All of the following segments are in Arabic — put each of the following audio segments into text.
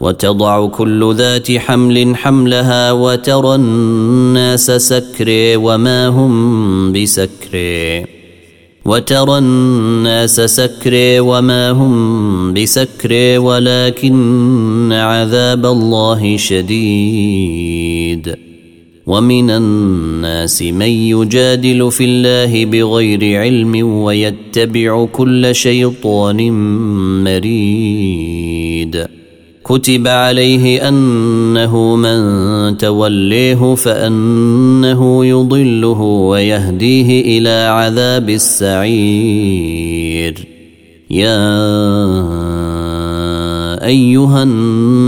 وتضع كل ذات حمل حملها وترى الناس سكري وما هم بسكري. وترى الناس سكري وما هم بسكري ولكن عذاب الله شديد. ومن الناس من يجادل في الله بغير علم ويتبع كل شيطان مريد. كتب عليه أنه من توليه فأنه يضله ويهديه إلى عذاب السعير. يا أيها الناس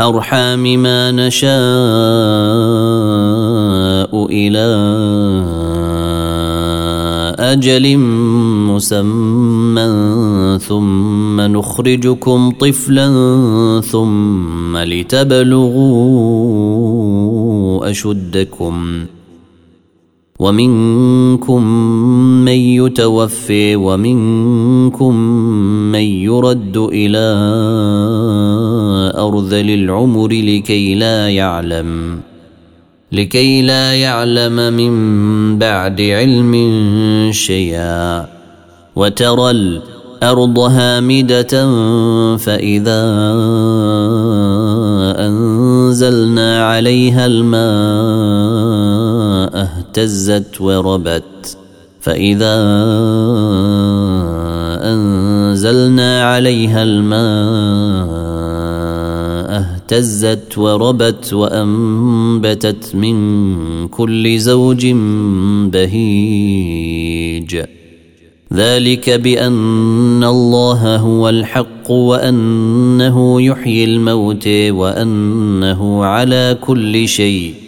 الارحام ما نشاء إلى أجل مسمى ثم نخرجكم طفلا ثم لتبلغوا أشدكم ومنكم من يتوفي ومنكم من يرد إلى أرذل العمر لكي لا يعلم لكي لا يعلم من بعد علم شيئا. وترى الأرض هامدة فإذا أنزلنا عليها الماء اهتزت وربت فإذا أنزلنا عليها الماء اهتزت وربت وأنبتت من كل زوج بهيج ذلك بأن الله هو الحق وأنه يحيي الموت وأنه على كل شيء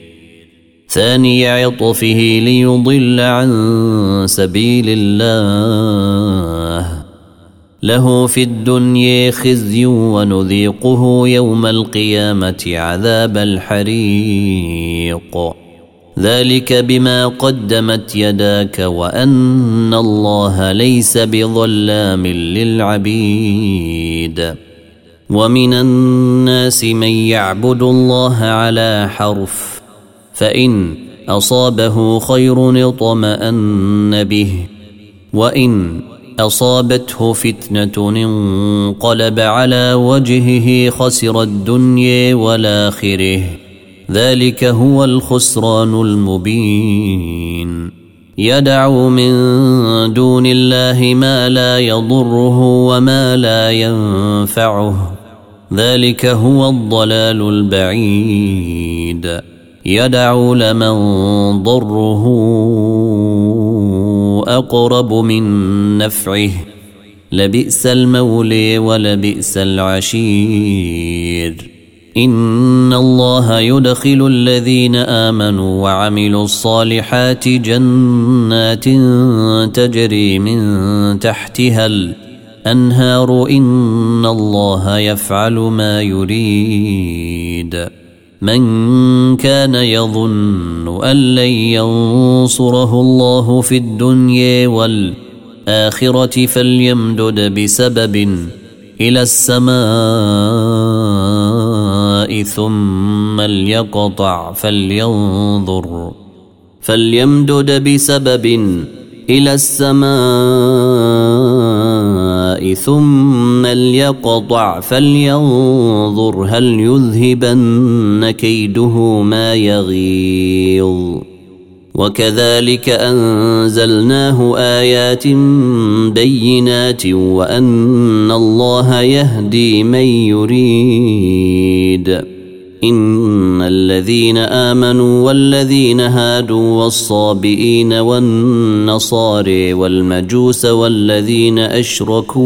ثاني عطفه ليضل عن سبيل الله. له في الدنيا خزي ونذيقه يوم القيامة عذاب الحريق. ذلك بما قدمت يداك وأن الله ليس بظلام للعبيد. ومن الناس من يعبد الله على حرف فإن أصابه خير اطمأن به وإن أصابته فتنة انقلب على وجهه خسر الدنيا والآخرة. ذلك هو الخسران المبين. يدعو من دون الله ما لا يضره وما لا ينفعه. ذلك هو الضلال البعيد. يدعو لمن ضره أقرب من نفعه. لبئس المولي ولبئس العشير. إن الله يدخل الذين آمنوا وعملوا الصالحات جنات تجري من تحتها الأنهار. إن الله يفعل ما يريد. من كان يظن أن لن ينصره الله في الدنيا والآخرة فليمدد بسبب إلى السماء ثم ليقطع فلينظر. فليمدد بسبب إلى السماء ثم ليقطع فلينظر هل يذهبن كيده ما يغيظ. وكذلك أنزلناه آيات بينات وأن الله يهدي من يريد. إن الذين آمنوا والذين هادوا والصابئين والنصاري والمجوس والذين أشركوا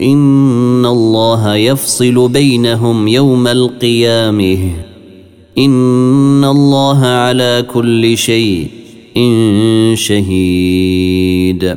إن الله يفصل بينهم يوم القيامة. إن الله على كل شيء شهيد.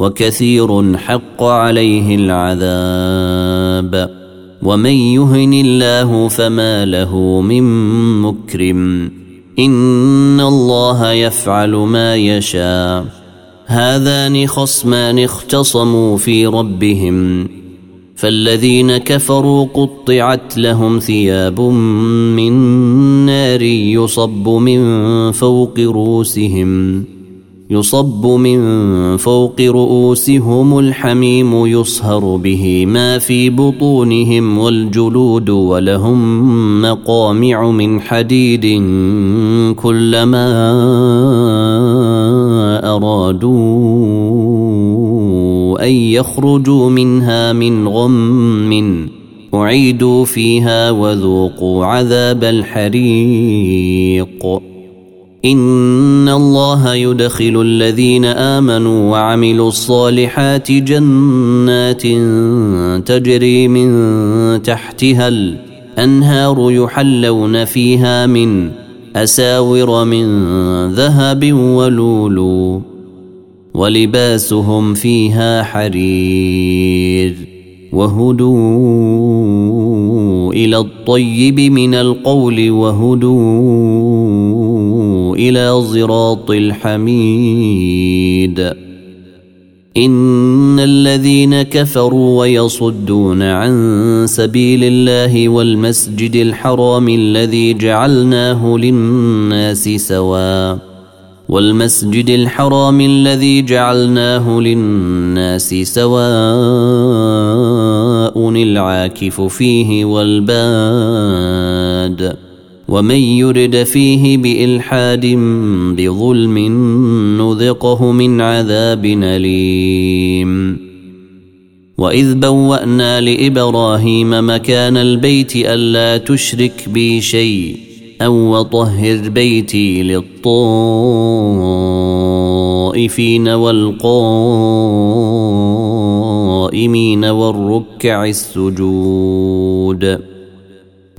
وكثير حق عليه العذاب. ومن يهن الله فما له من مكرم. إن الله يفعل ما يشاء. هذان خصمان اختصموا في ربهم. فالذين كفروا قطعت لهم ثياب من نار يصب من فوق رؤوسهم. يصب من فوق رؤوسهم الحميم يصهر به ما في بطونهم والجلود ولهم مقامع من حديد كلما أرادوا أن يخرجوا منها من غم أعيدوا فيها وذوقوا عذاب الحريق. ان الله يدخل الذين امنوا وعملوا الصالحات جنات تجري من تحتها الانهار يحلون فيها من اساور من ذهب ولولو ولباسهم فيها حرير وهدوا إلى الطيب من القول وهدوا إلى صراط الحميد. إن الذين كفروا ويصدون عن سبيل الله والمسجد الحرام الذي جعلناه للناس سواء والمسجد الحرام الذي جعلناه للناس سواء العاكف فيه والباد. ومن يرد فيه بإلحاد بظلم نذقه من عذاب أليم. وإذ بوأنا لإبراهيم مكان البيت ألا تشرك بي شيء أو وطهر بيتي للطائفين والقائمين والركع السجود.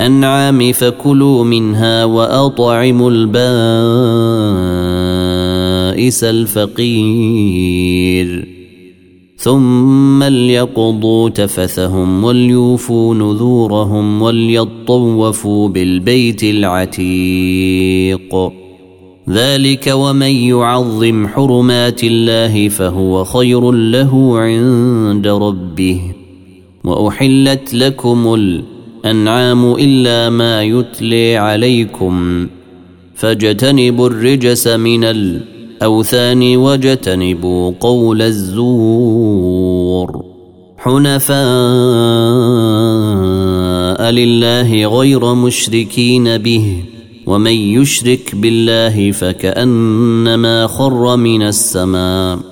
الأنعام فكلوا منها وأطعموا البائس الفقير. ثم ليقضوا تفثهم وليوفوا نذورهم وليطوفوا بالبيت العتيق. ذلك ومن يعظم حرمات الله فهو خير له عند ربه. وأحلت لكم الأرض الأنعام إلا ما يتلي عليكم فاجتنبوا الرجس من الأوثان واجتنبوا قول الزور حنفاء لله غير مشركين به ومن يشرك بالله فكأنما خر من السماء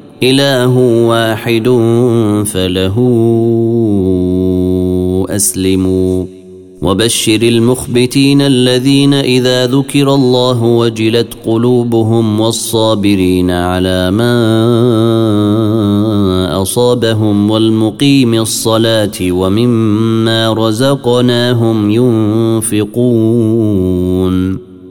إله واحد فله أسلموا وبشر المخبتين الذين إذا ذكر الله وجلت قلوبهم والصابرين على ما أصابهم والمقيم الصلاة ومما رزقناهم ينفقون.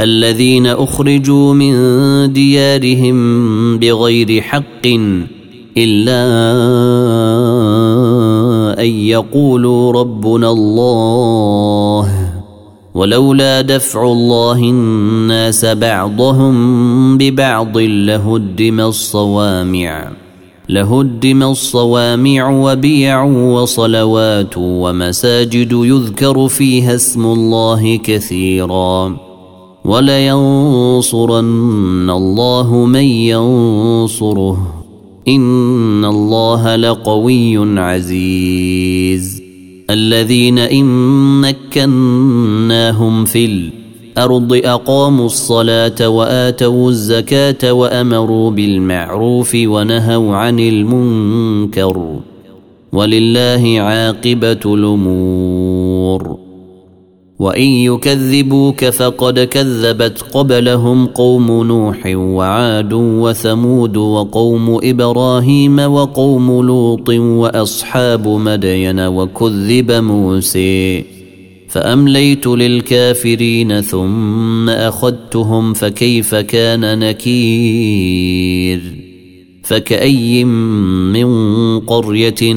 الذين أخرجوا من ديارهم بغير حق إلا أن يقولوا ربنا الله ولولا دفع الله الناس بعضهم ببعض لهدم الصوامع لهدم الصوامع وبيع وصلوات ومساجد يذكر فيها اسم الله كثيرا ولينصرن الله من ينصره. إن الله لقوي عزيز. الذين إن مكناهم في الأرض أقاموا الصلاة وآتوا الزكاة وأمروا بالمعروف ونهوا عن المنكر. ولله عاقبة الأمور. وان يكذبوك فقد كذبت قبلهم قوم نوح وعاد وثمود وقوم إبراهيم وقوم لوط واصحاب مدين وكذب موسى فامليت للكافرين ثم اخذتهم فكيف كان نكير فكاي من قريه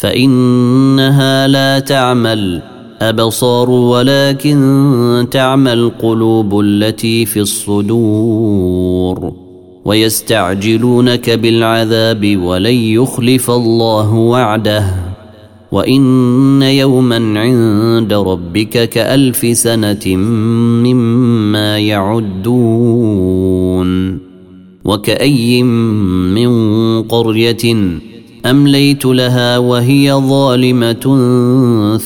فإنها لا تعمى الابصار ولكن تعمى القلوب التي في الصدور ويستعجلونك بالعذاب ولن يخلف الله وعده وإن يوما عند ربك كألف سنة مما يعدون وكأي من قرية امليت لها وهي ظالمة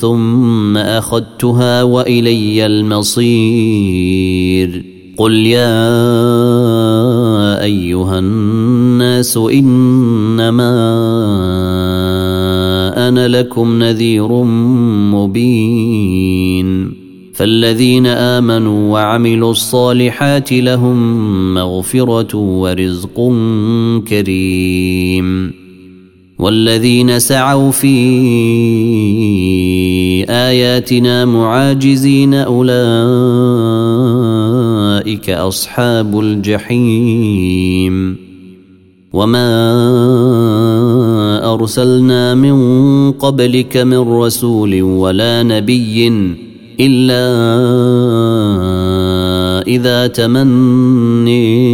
ثم أخذتها وإلي المصير. قل يا أيها الناس إنما أنا لكم نذير مبين. فالذين آمنوا وعملوا الصالحات لهم مغفرة ورزق كريم. والذين سعوا في آياتنا معاجزين أولئك أصحاب الجحيم. وما أرسلنا من قبلك من رسول ولا نبي إلا إذا تمني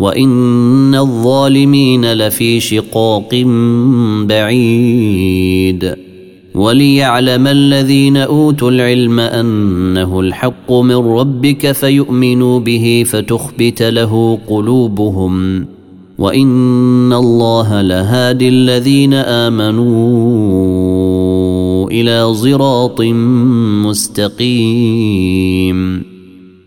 وان الظالمين لفي شقاق بعيد وليعلم الذين اوتوا العلم انه الحق من ربك فيؤمنوا به فتخبت له قلوبهم وان الله لهادي الذين امنوا إلى صراط مستقيم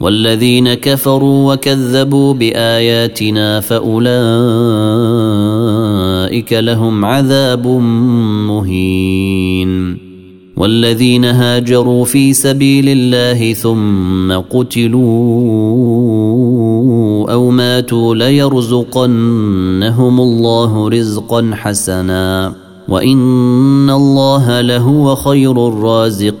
والذين كفروا وكذبوا بآياتنا فأولئك لهم عذاب مهين. والذين هاجروا في سبيل الله ثم قتلوا أو ماتوا ليرزقنهم الله رزقا حسنا. وإن الله لهو خير الرازقين.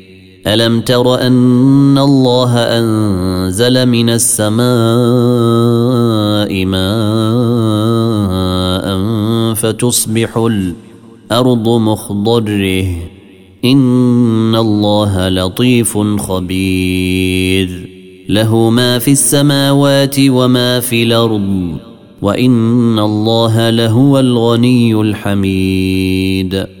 ألم تر أن الله أنزل من السماء ماء فتصبح الأرض مخضرة؟ إن الله لطيف خبير. له ما في السماوات وما في الأرض وإن الله لهو الغني الحميد.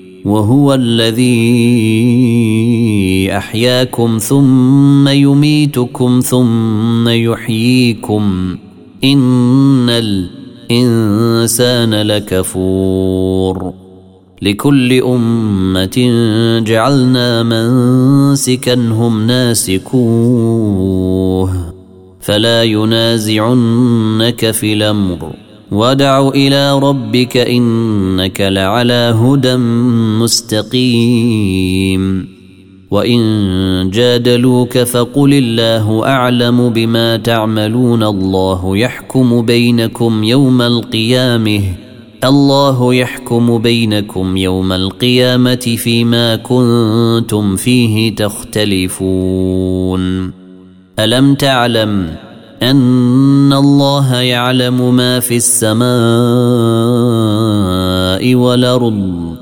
وهو الذي أحياكم ثم يميتكم ثم يحييكم. إن الإنسان لكفور. لكل أمة جعلنا منسكا هم ناسكوه. فلا ينازعنك في الأمر. ودع إلى ربك انك لعلى هدى مستقيم. وان جادلوك فقل الله اعلم بما تعملون الله يحكم بينكم يوم القيامه. الله يحكم بينكم يوم القيامه فيما كنتم فيه تختلفون. الم تعلم أن الله يعلم ما في السماء والأرض.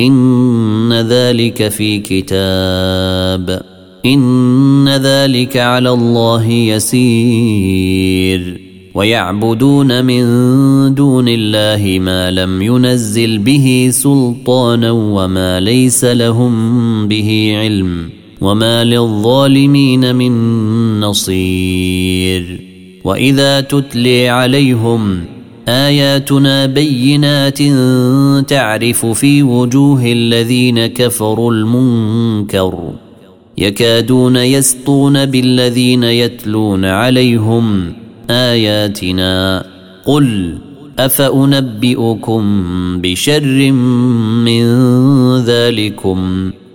إن ذلك في كتاب. إن ذلك على الله يسير. ويعبدون من دون الله ما لم ينزل به سلطانا وما ليس لهم به علم. وما للظالمين من نصير وإذا تتلي عليهم آياتنا بينات تعرف في وجوه الذين كفروا المنكر. يكادون يسطون بالذين يتلون عليهم آياتنا. قل أفأنبئكم بشر من ذلكم؟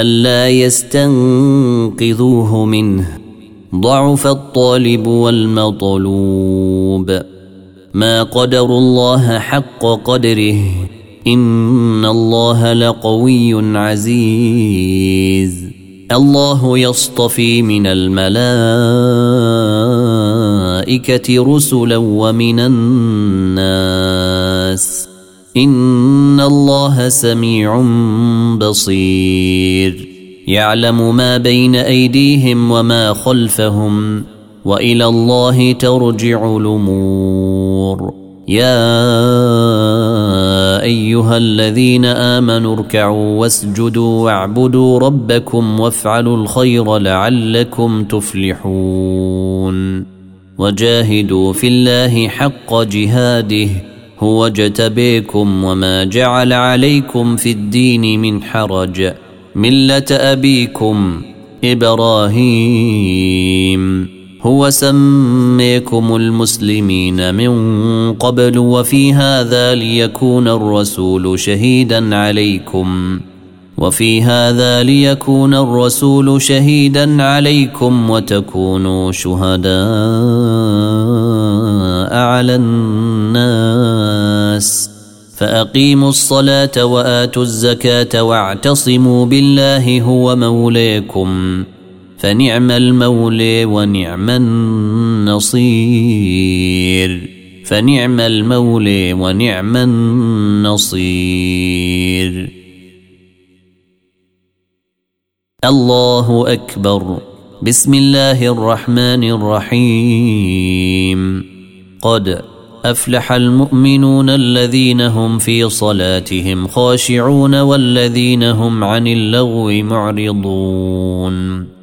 ألا يستنقذوه منه. ضعف الطالب والمطلوب. ما قدر الله حق قدره. إن الله لقوي عزيز. الله يصطفي من الملائكة رسلا ومن الناس. ان الله سميع بصير. يعلم ما بين ايديهم وما خلفهم والى الله ترجع الأمور. يا ايها الذين امنوا اركعوا واسجدوا واعبدوا ربكم وافعلوا الخير لعلكم تفلحون. وجاهدوا في الله حق جهاده هو اجتبيكم وما جعل عليكم في الدين من حرج. ملة أبيكم إبراهيم. هو سميكم المسلمين من قبل وفي هذا ليكون الرسول شهيدا عليكم. وفي هذا ليكون الرسول شهيدا عليكم وتكونوا شهداء على الناس. فأقيموا الصلاة وآتوا الزكاة واعتصموا بالله هو موليكم فنعم المولي ونعم النصير فنعم المولي ونعم النصير الله أكبر بسم الله الرحمن الرحيم قد أفلح المؤمنون الذين هم في صلاتهم خاشعون والذين هم عن اللغو معرضون.